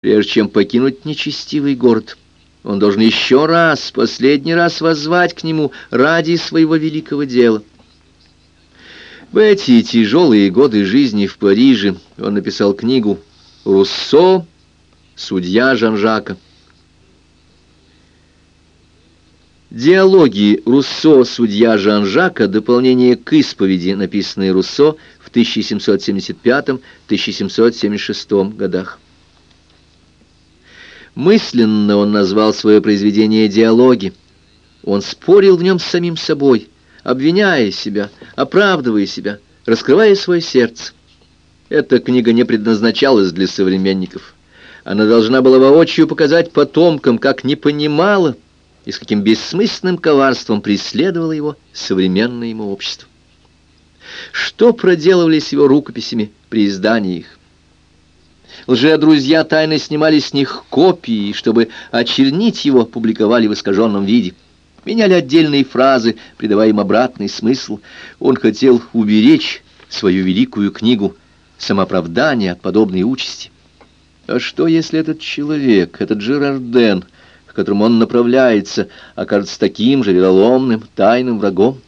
Прежде чем покинуть нечестивый город, он должен еще раз, последний раз воззвать к нему ради своего великого дела. В эти тяжелые годы жизни в Париже он написал книгу «Руссо. Судья Жан-Жака». Диалоги Руссо «Судья Жан-Жака» — дополнение к исповеди, написанной Руссо в 1775-1776 годах. Мысленно он назвал свое произведение «Диалоги». Он спорил в нем с самим собой, обвиняя себя, оправдывая себя, раскрывая свое сердце. Эта книга не предназначалась для современников. Она должна была воочию показать потомкам, как не понимала, и с каким бессмысленным коварством преследовало его современное ему общество. Что проделывали с его рукописями при издании их? Лже-друзья тайно снимали с них копии, чтобы очернить его, публиковали в искаженном виде. Меняли отдельные фразы, придавая им обратный смысл. Он хотел уберечь свою великую книгу «Самооправдание от подобной участи». А что, если этот человек, этот Жирарден, к которому он направляется, окажется таким же вероломным, тайным врагом?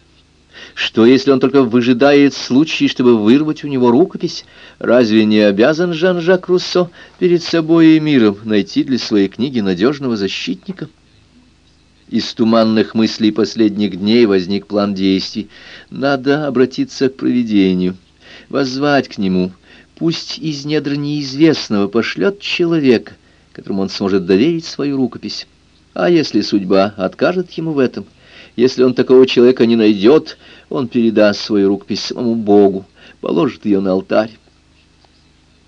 Что, если он только выжидает случай, чтобы вырвать у него рукопись? Разве не обязан Жан-Жак Руссо перед собой и миром найти для своей книги надежного защитника? Из туманных мыслей последних дней возник план действий. Надо обратиться к провидению, воззвать к нему. Пусть из недр неизвестного пошлет человека, которому он сможет доверить свою рукопись. А если судьба откажет ему в этом, если он такого человека не найдет, он передаст свою рукопись самому Богу, положит ее на алтарь.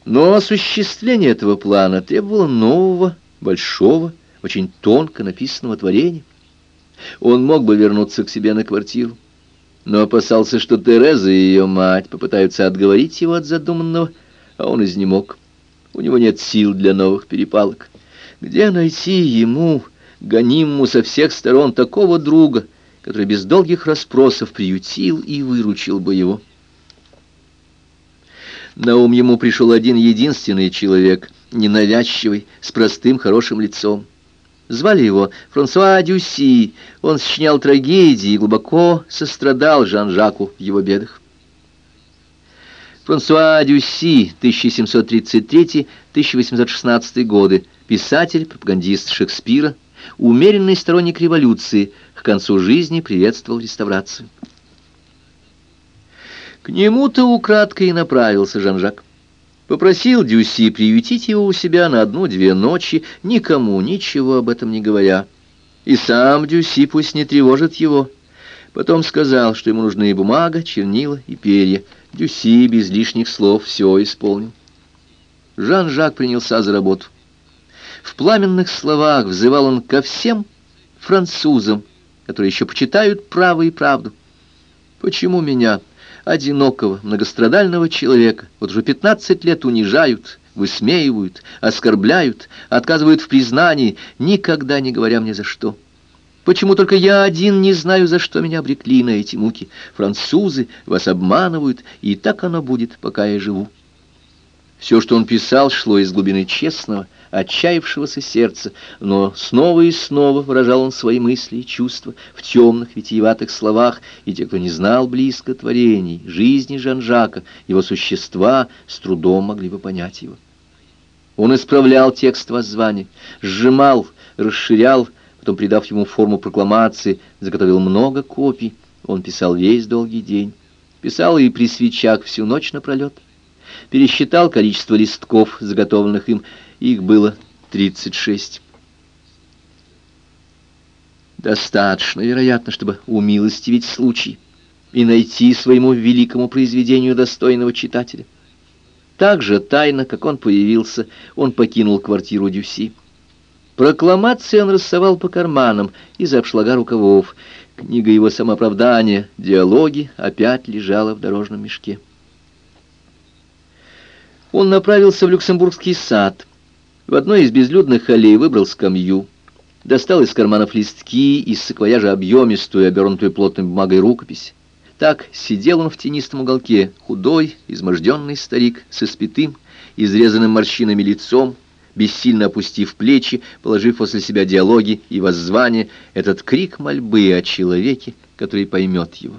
Но осуществление этого плана требовало нового, большого, очень тонко написанного творения. Он мог бы вернуться к себе на квартиру, но опасался, что Тереза и ее мать попытаются отговорить его от задуманного, а он изнемог. У него нет сил для новых перепалок. Где найти ему, гонимому со всех сторон, такого друга, который без долгих расспросов приютил и выручил бы его? На ум ему пришел один единственный человек, ненавязчивый, с простым хорошим лицом. Звали его Франсуа Дюси. Он сочинял трагедии и глубоко сострадал Жан-Жаку в его бедах. Франсуа Дюси, 1733-1816 годы, писатель, пропагандист Шекспира, умеренный сторонник революции, к концу жизни приветствовал реставрацию. К нему-то украдкой и направился Жан-Жак. Попросил Дюси приютить его у себя на одну-две ночи, никому ничего об этом не говоря. И сам Дюси пусть не тревожит его. Потом сказал, что ему нужны бумага, чернила и перья. Дюси без лишних слов все исполнил. Жан-Жак принялся за работу. В пламенных словах взывал он ко всем французам, которые еще почитают право и правду. Почему меня, одинокого, многострадального человека, вот уже пятнадцать лет унижают, высмеивают, оскорбляют, отказывают в признании, никогда не говоря мне за что? Почему только я один не знаю, за что меня обрекли на эти муки? Французы вас обманывают, и так оно будет, пока я живу. Все, что он писал, шло из глубины честного, отчаявшегося сердца, но снова и снова выражал он свои мысли и чувства в темных, витиеватых словах, и те, кто не знал близко творений, жизни Жан-Жака, его существа, с трудом могли бы понять его. Он исправлял текст воззваний, сжимал, расширял, потом, придав ему форму прокламации, заготовил много копий. Он писал весь долгий день. Писал и при свечах всю ночь напролет. Пересчитал количество листков, заготовленных им, их было 36. Достаточно, вероятно, чтобы умилостивить случай и найти своему великому произведению достойного читателя. Так же тайно, как он появился, он покинул квартиру Дюси. Прокламации он рассовал по карманам из обшлага рукавов. Книга его самооправдания, диалоги, опять лежала в дорожном мешке. Он направился в Люксембургский сад — в одной из безлюдных аллей выбрал скамью, достал из карманов листки, из саквояжа объемистую, обернутую плотной бумагой рукопись. Так сидел он в тенистом уголке, худой, изможденный старик, со спитым, изрезанным морщинами лицом, бессильно опустив плечи, положив после себя диалоги и воззвания, этот крик мольбы о человеке, который поймет его.